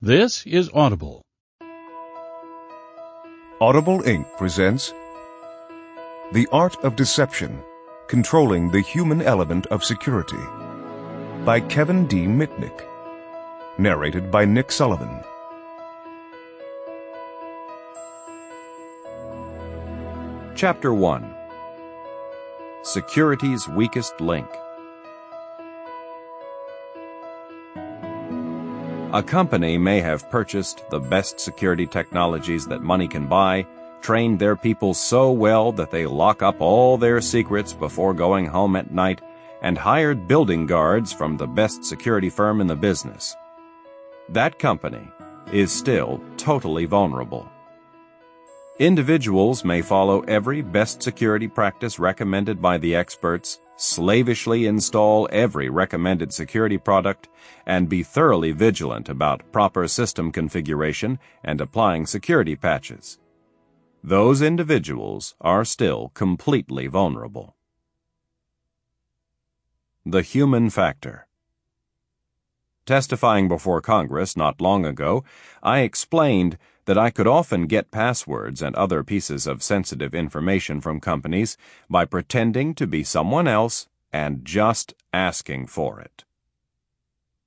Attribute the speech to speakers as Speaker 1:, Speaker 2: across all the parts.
Speaker 1: This is Audible.
Speaker 2: Audible Inc. presents The Art of Deception Controlling the Human Element of Security by Kevin D. Mitnick. Narrated by Nick Sullivan.
Speaker 3: Chapter 1 Security's Weakest Link A company may have purchased the best security technologies that money can buy, trained their people so well that they lock up all their secrets before going home at night, and hired building guards from the best security firm in the business. That company is still totally vulnerable. Individuals may follow every best security practice recommended by the experts, slavishly install every recommended security product, and be thoroughly vigilant about proper system configuration and applying security patches. Those individuals are still completely vulnerable. The Human Factor Testifying before Congress not long ago, I explained that I could often get passwords and other pieces of sensitive information from companies by pretending to be someone else and just asking for it.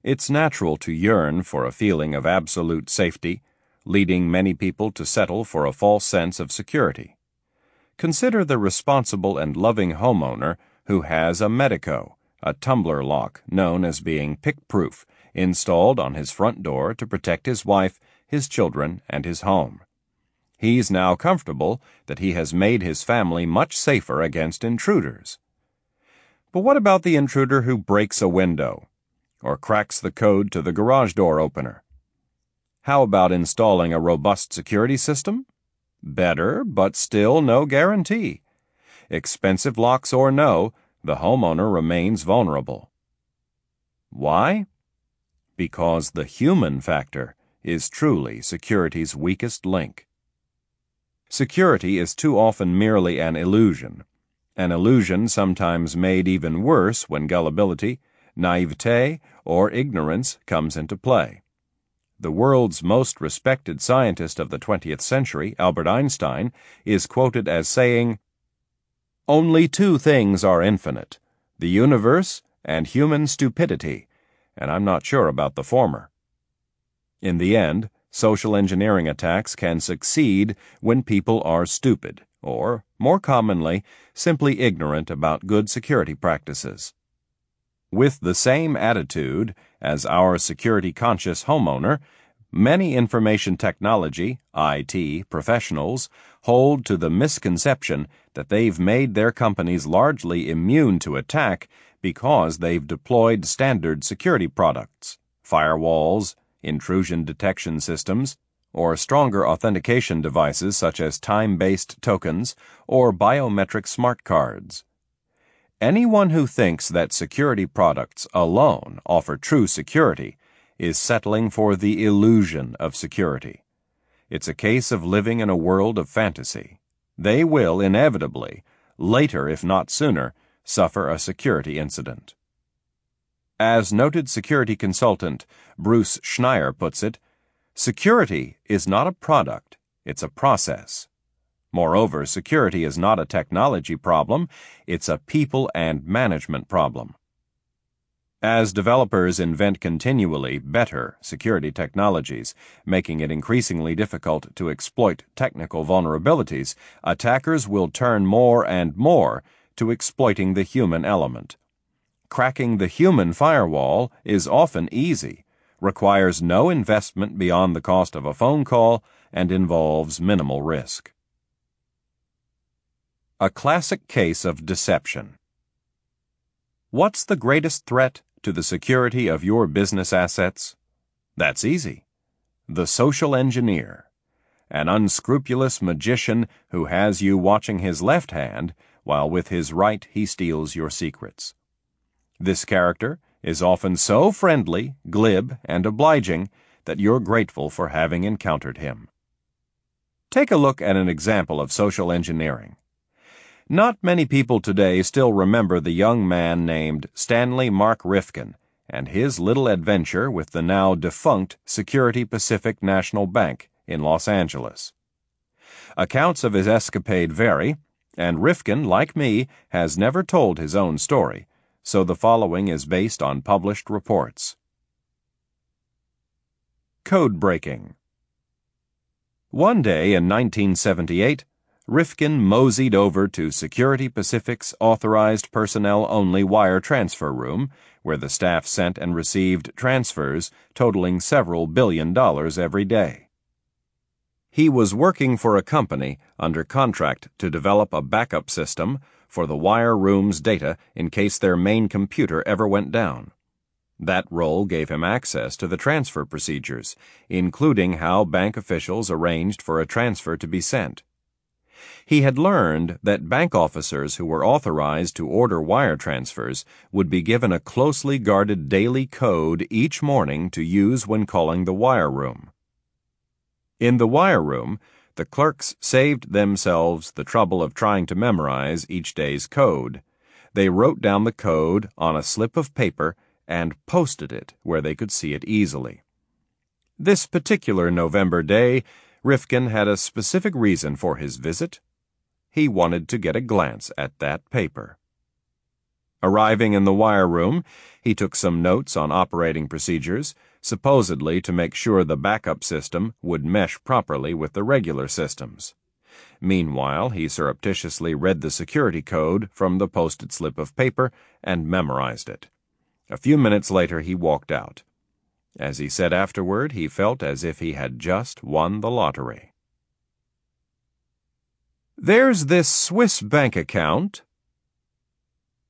Speaker 3: It's natural to yearn for a feeling of absolute safety, leading many people to settle for a false sense of security. Consider the responsible and loving homeowner who has a Medeco, a tumbler lock known as being pick-proof, installed on his front door to protect his wife his children, and his home. He's now comfortable that he has made his family much safer against intruders. But what about the intruder who breaks a window or cracks the code to the garage door opener? How about installing a robust security system? Better, but still no guarantee. Expensive locks or no, the homeowner remains vulnerable. Why? Because the human factor is truly security's weakest link. Security is too often merely an illusion, an illusion sometimes made even worse when gullibility, naivete, or ignorance comes into play. The world's most respected scientist of the 20th century, Albert Einstein, is quoted as saying, Only two things are infinite the universe and human stupidity, and I'm not sure about the former. In the end, social engineering attacks can succeed when people are stupid, or, more commonly, simply ignorant about good security practices. With the same attitude as our security conscious homeowner, many information technology, IT, professionals hold to the misconception that they've made their companies largely immune to attack because they've deployed standard security products, firewalls, intrusion detection systems, or stronger authentication devices such as time based tokens or biometric smart cards. Anyone who thinks that security products alone offer true security is settling for the illusion of security. It's a case of living in a world of fantasy. They will inevitably, later if not sooner, suffer a security incident. As noted security consultant Bruce Schneier puts it, security is not a product, it's a process. Moreover, security is not a technology problem, it's a people and management problem. As developers invent continually better security technologies, making it increasingly difficult to exploit technical vulnerabilities, attackers will turn more and more to exploiting the human element cracking the human firewall is often easy, requires no investment beyond the cost of a phone call, and involves minimal risk. A classic case of deception. What's the greatest threat to the security of your business assets? That's easy. The social engineer, an unscrupulous magician who has you watching his left hand while with his right he steals your secrets. This character is often so friendly, glib, and obliging that you're grateful for having encountered him. Take a look at an example of social engineering. Not many people today still remember the young man named Stanley Mark Rifkin and his little adventure with the now defunct Security Pacific National Bank in Los Angeles. Accounts of his escapade vary, and Rifkin, like me, has never told his own story, so the following is based on published reports. Code breaking. One day in 1978, Rifkin moseyed over to Security Pacific's authorized personnel only wire transfer room, where the staff sent and received transfers totaling several billion dollars every day. He was working for a company under contract to develop a backup system for the wire room's data in case their main computer ever went down. That role gave him access to the transfer procedures, including how bank officials arranged for a transfer to be sent. He had learned that bank officers who were authorized to order wire transfers would be given a closely guarded daily code each morning to use when calling the wire room. In the wire room, the clerks saved themselves the trouble of trying to memorize each day's code. They wrote down the code on a slip of paper and posted it where they could see it easily. This particular November day, Rifkin had a specific reason for his visit. He wanted to get a glance at that paper. Arriving in the wire room, he took some notes on operating procedures, supposedly to make sure the backup system would mesh properly with the regular systems. Meanwhile, he surreptitiously read the security code from the posted slip of paper and memorized it. A few minutes later, he walked out. As he said afterward, he felt as if he had just won the lottery. There's this Swiss bank account.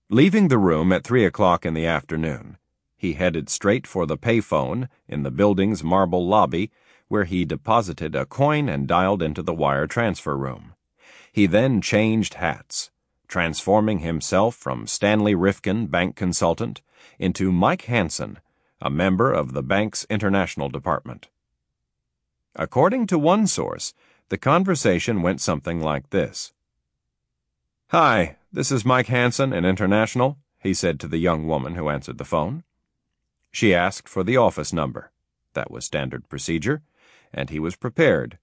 Speaker 3: Leaving the room at three o'clock in the afternoon, he headed straight for the payphone in the building's marble lobby, where he deposited a coin and dialed into the wire transfer room. He then changed hats, transforming himself from Stanley Rifkin, bank consultant, into Mike Hansen, a member of the bank's international department. According to one source, the conversation went something like this Hi, this is Mike Hansen in International, he said to the young woman who answered the phone. She asked for the office number. That was standard procedure, and he was prepared.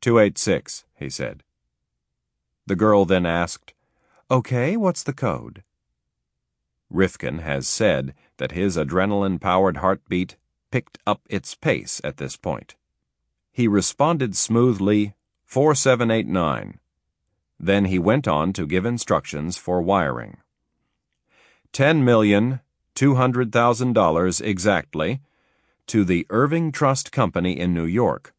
Speaker 3: 286, he said. The girl then asked, Okay, what's the code? Rifkin has said that his adrenaline powered heartbeat picked up its pace at this point. He responded smoothly, 4789. Then he went on to give instructions for wiring. Ten million two hundred thousand dollars exactly to the Irving Trust Company in New York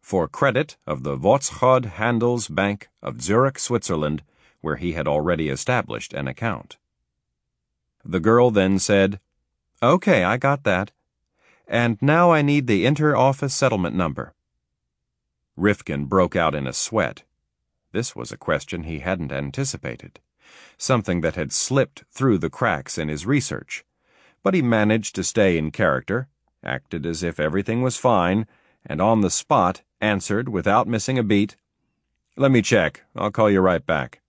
Speaker 3: for credit of the Wozchod Handels Bank of Zurich, Switzerland, where he had already established an account. The girl then said, Okay, I got that. And now I need the inter-office settlement number. Rifkin broke out in a sweat. This was a question he hadn't anticipated, something that had slipped through the cracks in his research. But he managed to stay in character, acted as if everything was fine, and on the spot answered without missing a beat, Let me check. I'll call you right back.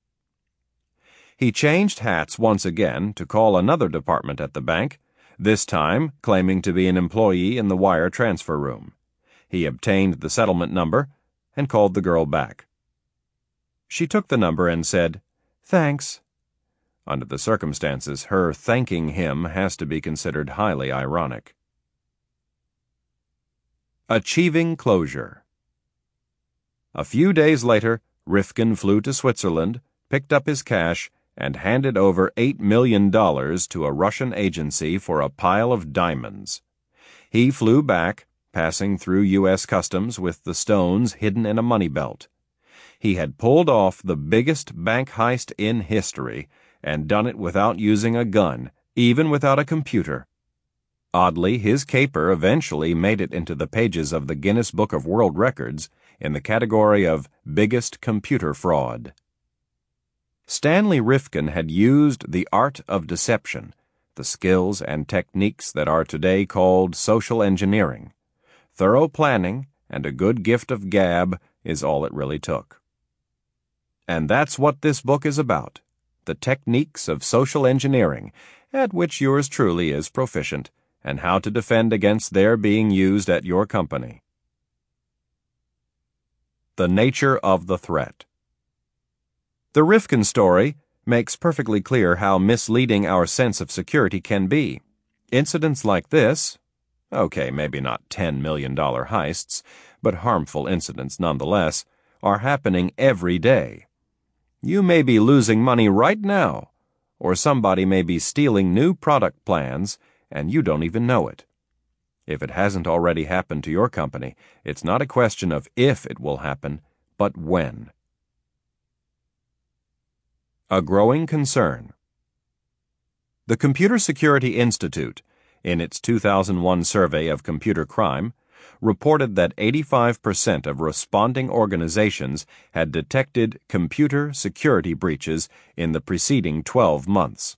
Speaker 3: He changed hats once again to call another department at the bank, this time claiming to be an employee in the wire transfer room. He obtained the settlement number and called the girl back. She took the number and said, Thanks. Under the circumstances, her thanking him has to be considered highly ironic. Achieving Closure A few days later, Rifkin flew to Switzerland, picked up his cash, and handed over $8 million to a Russian agency for a pile of diamonds. He flew back, passing through U.S. Customs with the stones hidden in a money belt. He had pulled off the biggest bank heist in history and done it without using a gun, even without a computer. Oddly, his caper eventually made it into the pages of the Guinness Book of World Records in the category of Biggest Computer Fraud. Stanley Rifkin had used the art of deception, the skills and techniques that are today called social engineering. Thorough planning and a good gift of gab is all it really took. And that's what this book is about the techniques of social engineering, at which yours truly is proficient, and how to defend against their being used at your company. The nature of the threat. The Rifkin story makes perfectly clear how misleading our sense of security can be. Incidents like this, okay, maybe not $10 million heists, but harmful incidents nonetheless, are happening every day. You may be losing money right now, or somebody may be stealing new product plans and you don't even know it. If it hasn't already happened to your company, it's not a question of if it will happen, but when. A growing concern. The Computer Security Institute, in its 2001 survey of computer crime, reported that 85% of responding organizations had detected computer security breaches in the preceding 12 months.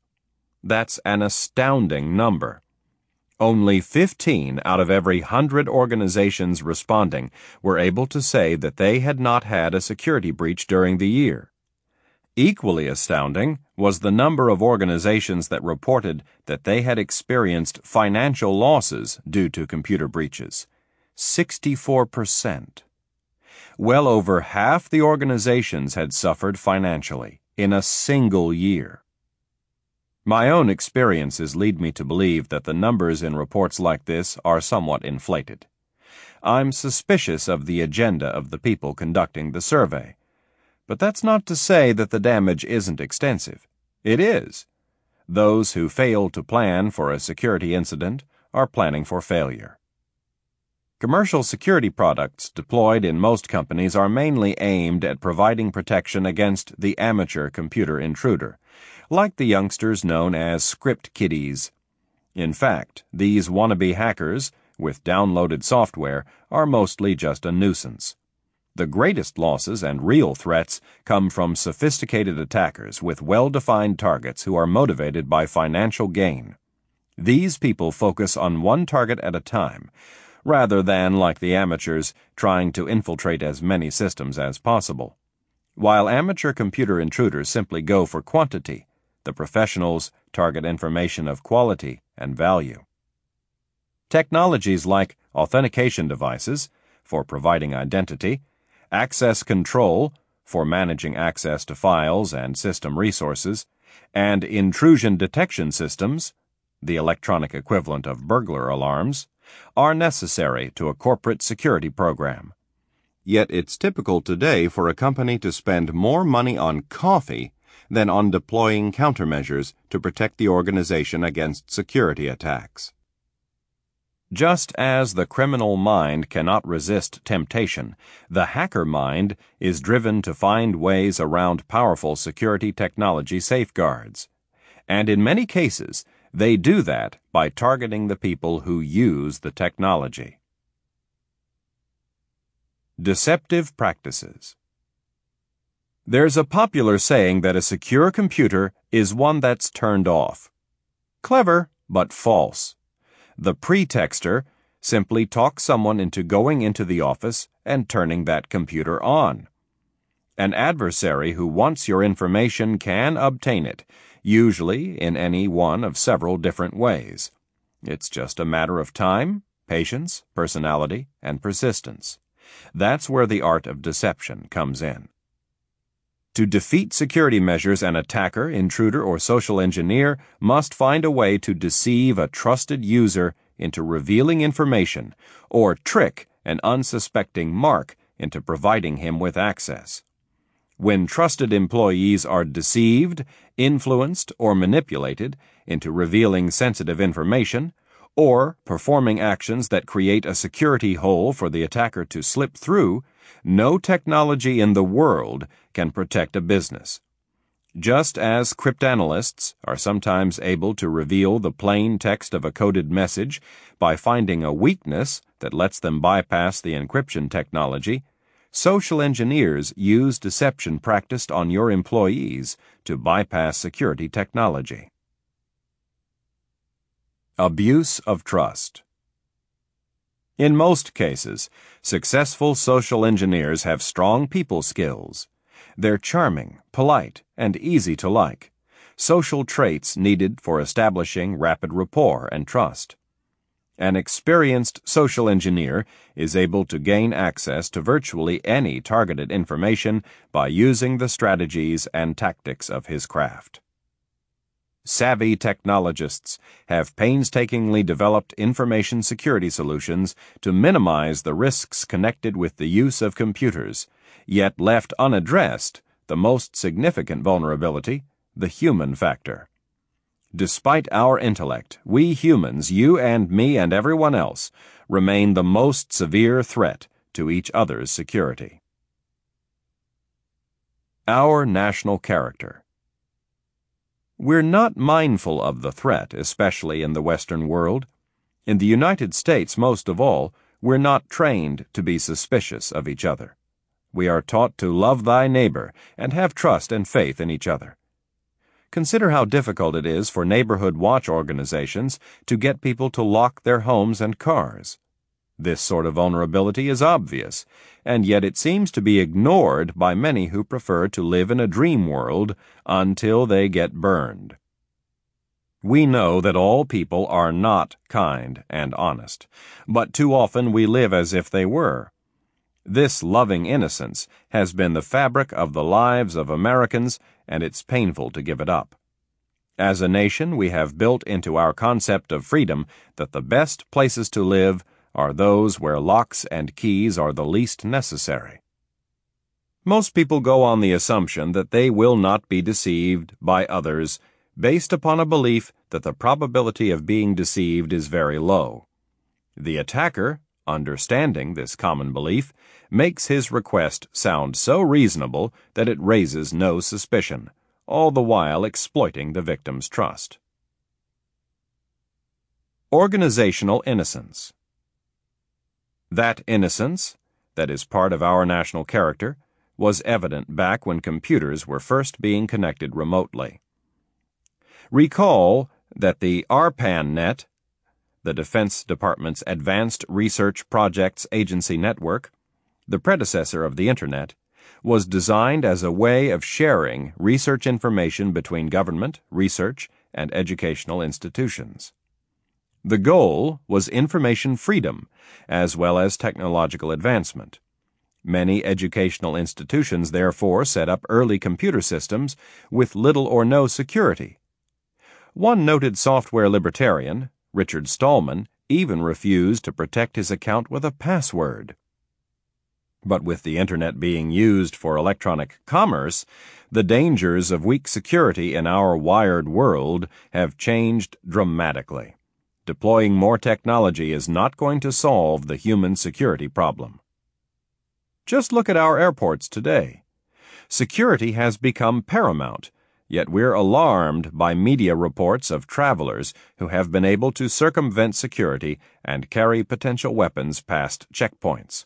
Speaker 3: That's an astounding number. Only 15 out of every 100 organizations responding were able to say that they had not had a security breach during the year. Equally astounding was the number of organizations that reported that they had experienced financial losses due to computer breaches. 64%. Well over half the organizations had suffered financially in a single year. My own experiences lead me to believe that the numbers in reports like this are somewhat inflated. I'm suspicious of the agenda of the people conducting the survey. But that's not to say that the damage isn't extensive. It is. Those who fail to plan for a security incident are planning for failure. Commercial security products deployed in most companies are mainly aimed at providing protection against the amateur computer intruder, like the youngsters known as script kiddies. In fact, these wannabe hackers, with downloaded software, are mostly just a nuisance. The greatest losses and real threats come from sophisticated attackers with well defined targets who are motivated by financial gain. These people focus on one target at a time rather than, like the amateurs, trying to infiltrate as many systems as possible. While amateur computer intruders simply go for quantity, the professionals target information of quality and value. Technologies like authentication devices, for providing identity, access control, for managing access to files and system resources, and intrusion detection systems, the electronic equivalent of burglar alarms, are necessary to a corporate security program. Yet it's typical today for a company to spend more money on coffee than on deploying countermeasures to protect the organization against security attacks. Just as the criminal mind cannot resist temptation, the hacker mind is driven to find ways around powerful security technology safeguards. And in many cases, they do that by targeting the people who use the technology. Deceptive Practices There's a popular saying that a secure computer is one that's turned off. Clever, but false. The pretexter simply talks someone into going into the office and turning that computer on. An adversary who wants your information can obtain it usually in any one of several different ways. It's just a matter of time, patience, personality, and persistence. That's where the art of deception comes in. To defeat security measures, an attacker, intruder, or social engineer must find a way to deceive a trusted user into revealing information or trick an unsuspecting mark into providing him with access. When trusted employees are deceived, influenced, or manipulated into revealing sensitive information, or performing actions that create a security hole for the attacker to slip through, no technology in the world can protect a business. Just as cryptanalysts are sometimes able to reveal the plain text of a coded message by finding a weakness that lets them bypass the encryption technology, Social engineers use deception practiced on your employees to bypass security technology. Abuse of trust. In most cases, successful social engineers have strong people skills. They're charming, polite, and easy to like, social traits needed for establishing rapid rapport and trust. An experienced social engineer is able to gain access to virtually any targeted information by using the strategies and tactics of his craft. Savvy technologists have painstakingly developed information security solutions to minimize the risks connected with the use of computers, yet left unaddressed the most significant vulnerability, the human factor. Despite our intellect, we humans, you and me and everyone else, remain the most severe threat to each other's security. Our national character. We're not mindful of the threat, especially in the Western world. In the United States, most of all, we're not trained to be suspicious of each other. We are taught to love thy neighbor and have trust and faith in each other. Consider how difficult it is for neighborhood watch organizations to get people to lock their homes and cars. This sort of vulnerability is obvious, and yet it seems to be ignored by many who prefer to live in a dream world until they get burned. We know that all people are not kind and honest, but too often we live as if they were. This loving innocence has been the fabric of the lives of Americans, and it's painful to give it up. As a nation, we have built into our concept of freedom that the best places to live are those where locks and keys are the least necessary. Most people go on the assumption that they will not be deceived by others based upon a belief that the probability of being deceived is very low. The attacker understanding this common belief, makes his request sound so reasonable that it raises no suspicion, all the while exploiting the victim's trust. Organizational innocence. That innocence, that is part of our national character, was evident back when computers were first being connected remotely. Recall that the ARPANET the Defense Department's Advanced Research Projects Agency Network, the predecessor of the Internet, was designed as a way of sharing research information between government, research, and educational institutions. The goal was information freedom, as well as technological advancement. Many educational institutions therefore set up early computer systems with little or no security. One noted software libertarian, Richard Stallman even refused to protect his account with a password. But with the Internet being used for electronic commerce, the dangers of weak security in our wired world have changed dramatically. Deploying more technology is not going to solve the human security problem. Just look at our airports today. Security has become paramount Yet we're alarmed by media reports of travelers who have been able to circumvent security and carry potential weapons past checkpoints.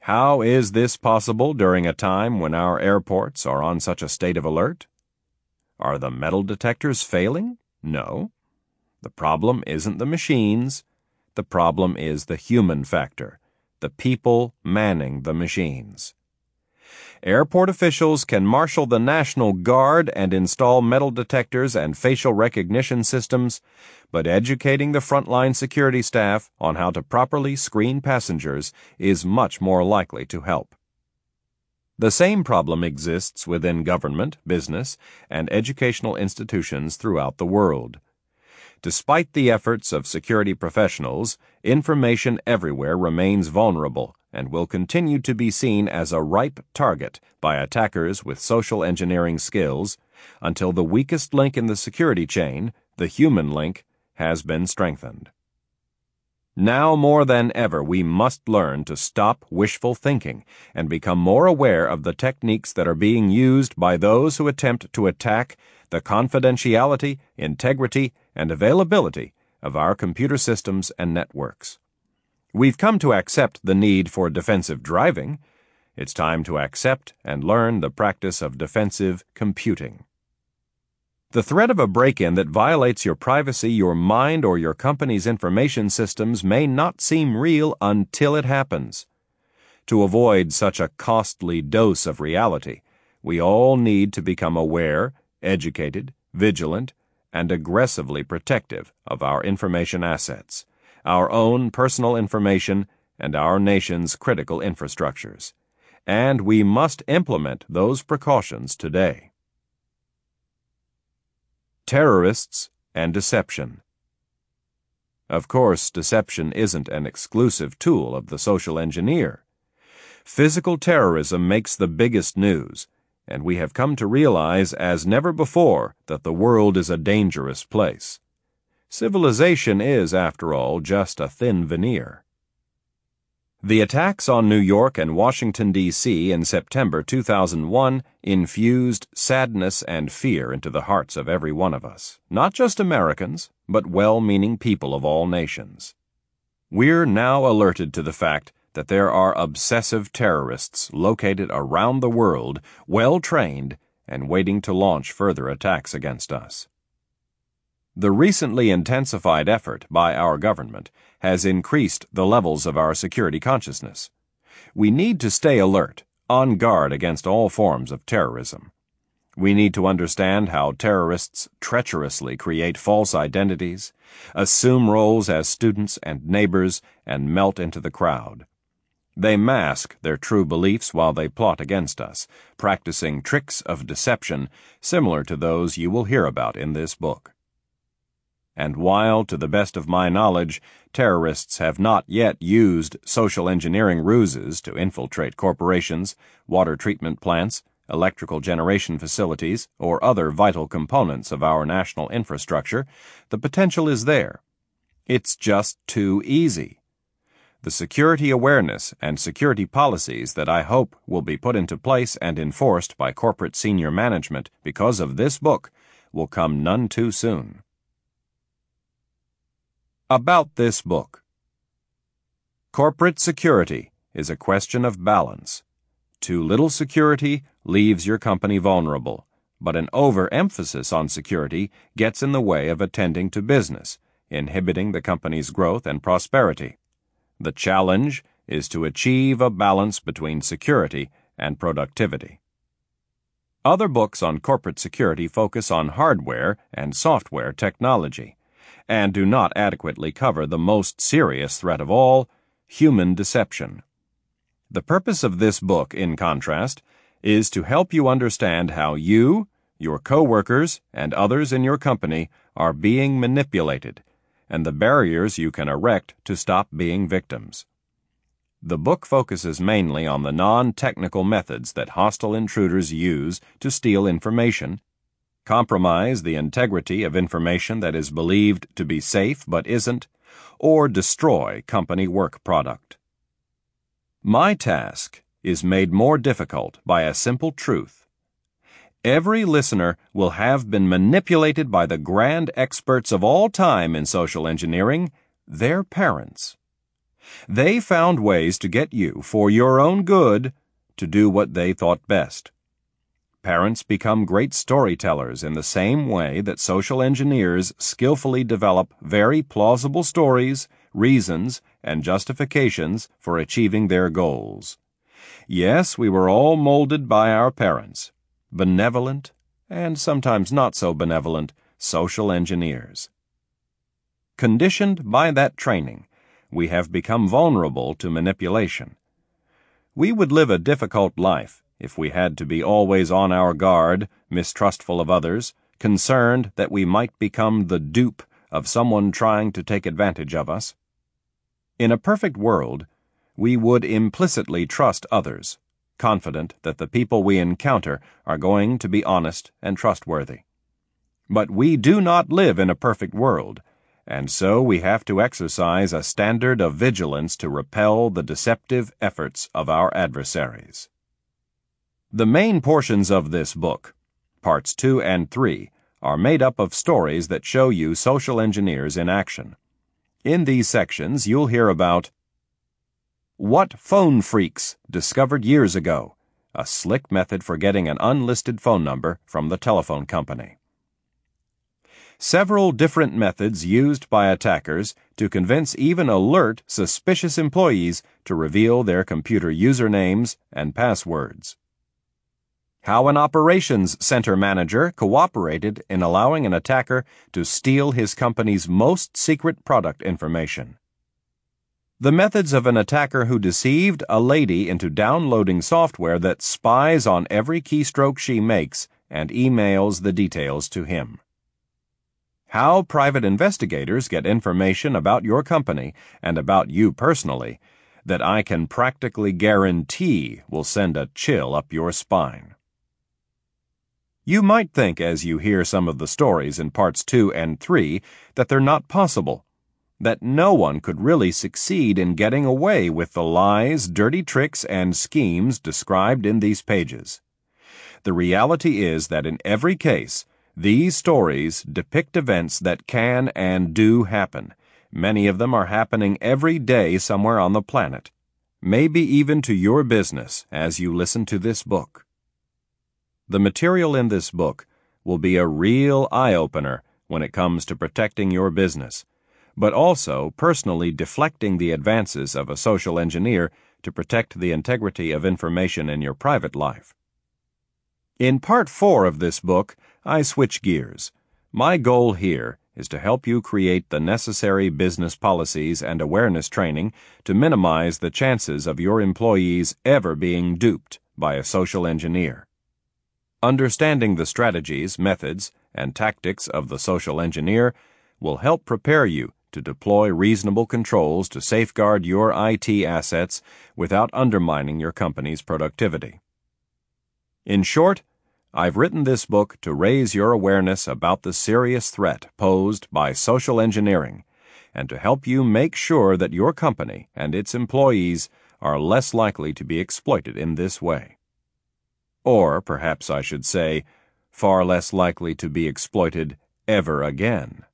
Speaker 3: How is this possible during a time when our airports are on such a state of alert? Are the metal detectors failing? No. The problem isn't the machines. The problem is the human factor, the people manning the machines. Airport officials can marshal the National Guard and install metal detectors and facial recognition systems, but educating the frontline security staff on how to properly screen passengers is much more likely to help. The same problem exists within government, business, and educational institutions throughout the world. Despite the efforts of security professionals, information everywhere remains vulnerable and will continue to be seen as a ripe target by attackers with social engineering skills until the weakest link in the security chain, the human link, has been strengthened. Now more than ever, we must learn to stop wishful thinking and become more aware of the techniques that are being used by those who attempt to attack the confidentiality, integrity, and availability of our computer systems and networks. We've come to accept the need for defensive driving. It's time to accept and learn the practice of defensive computing. The threat of a break in that violates your privacy, your mind, or your company's information systems may not seem real until it happens. To avoid such a costly dose of reality, we all need to become aware, educated, vigilant, and aggressively protective of our information assets our own personal information, and our nation's critical infrastructures. And we must implement those precautions today. Terrorists and Deception Of course, deception isn't an exclusive tool of the social engineer. Physical terrorism makes the biggest news, and we have come to realize as never before that the world is a dangerous place. Civilization is, after all, just a thin veneer. The attacks on New York and Washington, D.C. in September 2001 infused sadness and fear into the hearts of every one of us, not just Americans, but well meaning people of all nations. We're now alerted to the fact that there are obsessive terrorists located around the world, well trained, and waiting to launch further attacks against us. The recently intensified effort by our government has increased the levels of our security consciousness. We need to stay alert, on guard against all forms of terrorism. We need to understand how terrorists treacherously create false identities, assume roles as students and neighbors, and melt into the crowd. They mask their true beliefs while they plot against us, practicing tricks of deception similar to those you will hear about in this book. And while, to the best of my knowledge, terrorists have not yet used social engineering ruses to infiltrate corporations, water treatment plants, electrical generation facilities, or other vital components of our national infrastructure, the potential is there. It's just too easy the security awareness and security policies that I hope will be put into place and enforced by corporate senior management because of this book will come none too soon. About this book Corporate security is a question of balance. Too little security leaves your company vulnerable, but an overemphasis on security gets in the way of attending to business, inhibiting the company's growth and prosperity. The challenge is to achieve a balance between security and productivity. Other books on corporate security focus on hardware and software technology and do not adequately cover the most serious threat of all human deception. The purpose of this book, in contrast, is to help you understand how you, your coworkers, and others in your company are being manipulated and the barriers you can erect to stop being victims. The book focuses mainly on the non technical methods that hostile intruders use to steal information, compromise the integrity of information that is believed to be safe but isn't, or destroy company work product. My task is made more difficult by a simple truth Every listener will have been manipulated by the grand experts of all time in social engineering, their parents. They found ways to get you, for your own good, to do what they thought best. Parents become great storytellers in the same way that social engineers skillfully develop very plausible stories, reasons, and justifications for achieving their goals. Yes, we were all molded by our parents benevolent, and sometimes not so benevolent, social engineers. Conditioned by that training, we have become vulnerable to manipulation. We would live a difficult life if we had to be always on our guard, mistrustful of others, concerned that we might become the dupe of someone trying to take advantage of us. In a perfect world, we would implicitly trust others confident that the people we encounter are going to be honest and trustworthy. But we do not live in a perfect world, and so we have to exercise a standard of vigilance to repel the deceptive efforts of our adversaries. The main portions of this book, parts 2 and 3, are made up of stories that show you social engineers in action. In these sections, you'll hear about what Phone Phreaks discovered years ago a slick method for getting an unlisted phone number from the telephone company. Several different methods used by attackers to convince even alert, suspicious employees to reveal their computer usernames and passwords. How an operations center manager cooperated in allowing an attacker to steal his company's most secret product information The methods of an attacker who deceived a lady into downloading software that spies on every keystroke she makes and emails the details to him. How private investigators get information about your company and about you personally that I can practically guarantee will send a chill up your spine. You might think as you hear some of the stories in parts 2 and 3 that they're not possible, that no one could really succeed in getting away with the lies, dirty tricks, and schemes described in these pages. The reality is that in every case, these stories depict events that can and do happen Many of them are happening every day somewhere on the planet, maybe even to your business as you listen to this book. The material in this book will be a real eye opener when it comes to protecting your business, but also personally deflecting the advances of a social engineer to protect the integrity of information in your private life. In part four of this book, I switch gears. My goal here is to help you create the necessary business policies and awareness training to minimize the chances of your employees ever being duped by a social engineer. Understanding the strategies, methods, and tactics of the social engineer will help prepare you to deploy reasonable controls to safeguard your IT assets without undermining your company's productivity. In short, I've written this book to raise your awareness about the serious threat posed by social engineering and to help you make sure that your company and its employees are less likely to be exploited in this way. Or perhaps I should say, far less likely to be exploited ever again.